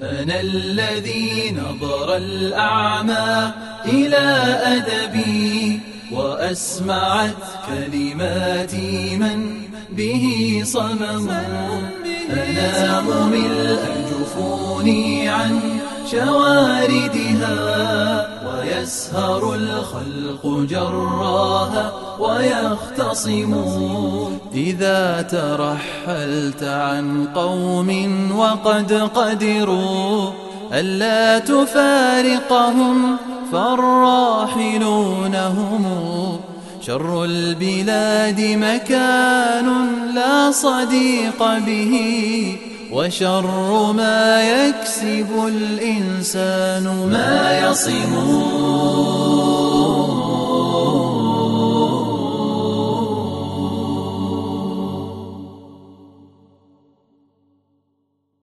أنا الذي نظر الأعمى إلى أدبي وأسمعت كلماتي من به صمم. أنام ملء جفوني عن شواردها ويسهر الخلق جراها. ويختصمون. إذا ترحلت عن قوم وقد قدروا ألا تفارقهم فالراحلون هم شر البلاد مكان لا صديق به وشر ما يكسب الإنسان ما يصمون.